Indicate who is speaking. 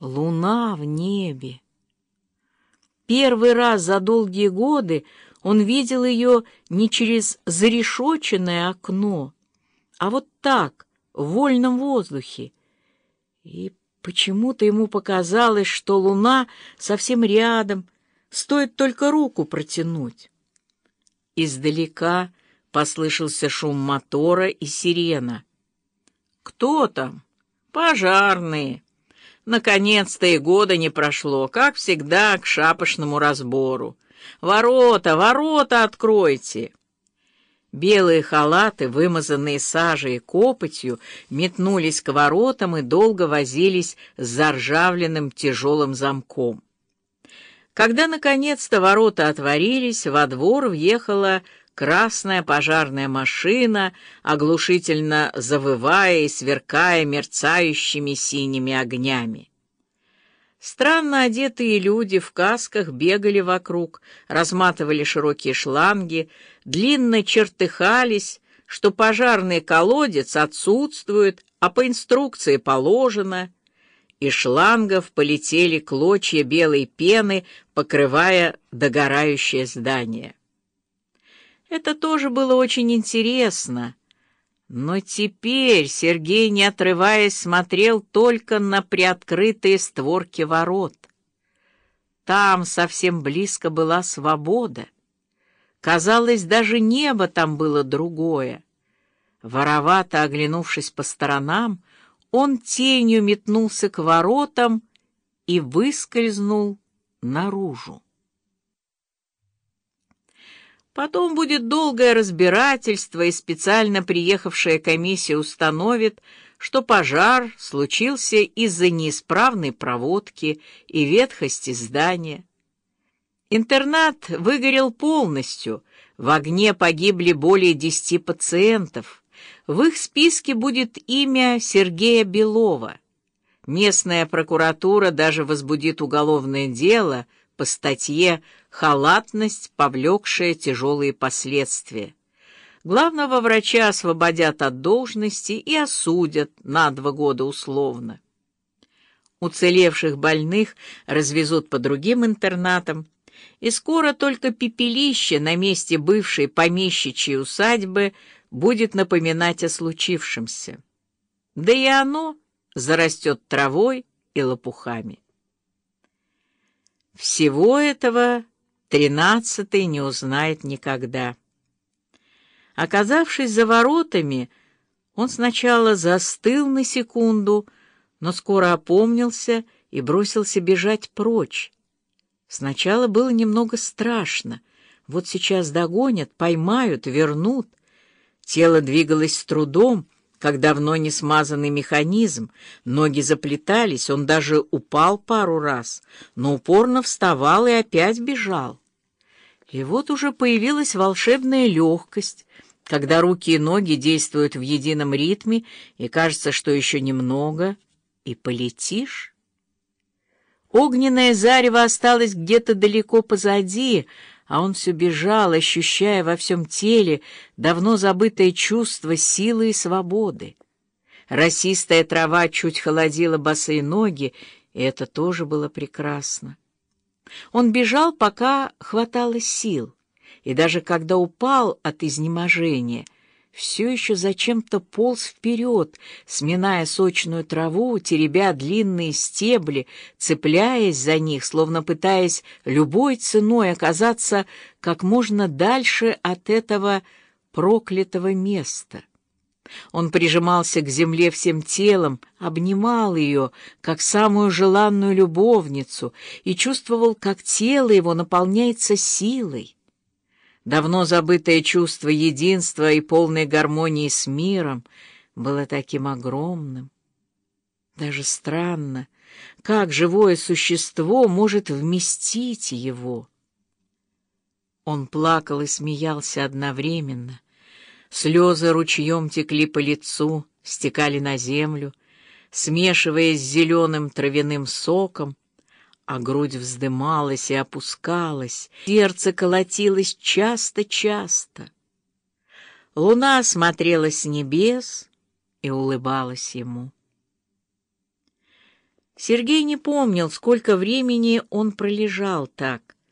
Speaker 1: Луна в небе. Первый раз за долгие годы он видел ее не через зарешоченное окно, а вот так, в вольном воздухе. И почему-то ему показалось, что луна совсем рядом, стоит только руку протянуть. Издалека послышался шум мотора и сирена. «Кто там?» «Пожарные». Наконец-то и года не прошло, как всегда, к шапошному разбору. «Ворота, ворота откройте!» Белые халаты, вымазанные сажей и копотью, метнулись к воротам и долго возились с заржавленным тяжелым замком. Когда наконец-то ворота отворились, во двор въехала красная пожарная машина, оглушительно завывая и сверкая мерцающими синими огнями. Странно одетые люди в касках бегали вокруг, разматывали широкие шланги, длинно чертыхались, что пожарный колодец отсутствует, а по инструкции положено. Из шлангов полетели клочья белой пены, покрывая догорающее здание. Это тоже было очень интересно. Но теперь Сергей, не отрываясь, смотрел только на приоткрытые створки ворот. Там совсем близко была свобода. Казалось, даже небо там было другое. Воровато оглянувшись по сторонам, он тенью метнулся к воротам и выскользнул наружу. Потом будет долгое разбирательство, и специально приехавшая комиссия установит, что пожар случился из-за неисправной проводки и ветхости здания. Интернат выгорел полностью, в огне погибли более десяти пациентов. В их списке будет имя Сергея Белова. Местная прокуратура даже возбудит уголовное дело по статье халатность, повлекшая тяжелые последствия. Главного врача освободят от должности и осудят на два года условно. Уцелевших больных развезут по другим интернатам, и скоро только пепелище на месте бывшей помещичьей усадьбы будет напоминать о случившемся. Да и оно зарастет травой и лопухами. Всего этого тринадцатый не узнает никогда. Оказавшись за воротами, он сначала застыл на секунду, но скоро опомнился и бросился бежать прочь. Сначала было немного страшно. Вот сейчас догонят, поймают, вернут. Тело двигалось с трудом, как давно не смазанный механизм, ноги заплетались, он даже упал пару раз, но упорно вставал и опять бежал. И вот уже появилась волшебная легкость, когда руки и ноги действуют в едином ритме, и кажется, что еще немного, и полетишь. Огненное зарево осталось где-то далеко позади, а он все бежал, ощущая во всем теле давно забытое чувство силы и свободы. Росистая трава чуть холодила босые ноги, и это тоже было прекрасно. Он бежал, пока хватало сил, и даже когда упал от изнеможения — все еще зачем-то полз вперед, сминая сочную траву, теребя длинные стебли, цепляясь за них, словно пытаясь любой ценой оказаться как можно дальше от этого проклятого места. Он прижимался к земле всем телом, обнимал ее, как самую желанную любовницу, и чувствовал, как тело его наполняется силой. Давно забытое чувство единства и полной гармонии с миром было таким огромным. Даже странно, как живое существо может вместить его. Он плакал и смеялся одновременно. Слезы ручьем текли по лицу, стекали на землю, смешиваясь с зеленым травяным соком, а грудь вздымалась и опускалась, сердце колотилось часто-часто. Луна смотрела с небес и улыбалась ему. Сергей не помнил, сколько времени он пролежал так.